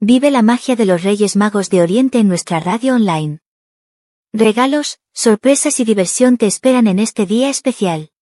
Vive la magia de los Reyes Magos de Oriente en nuestra radio online. Regalos, sorpresas y diversión te esperan en este día especial.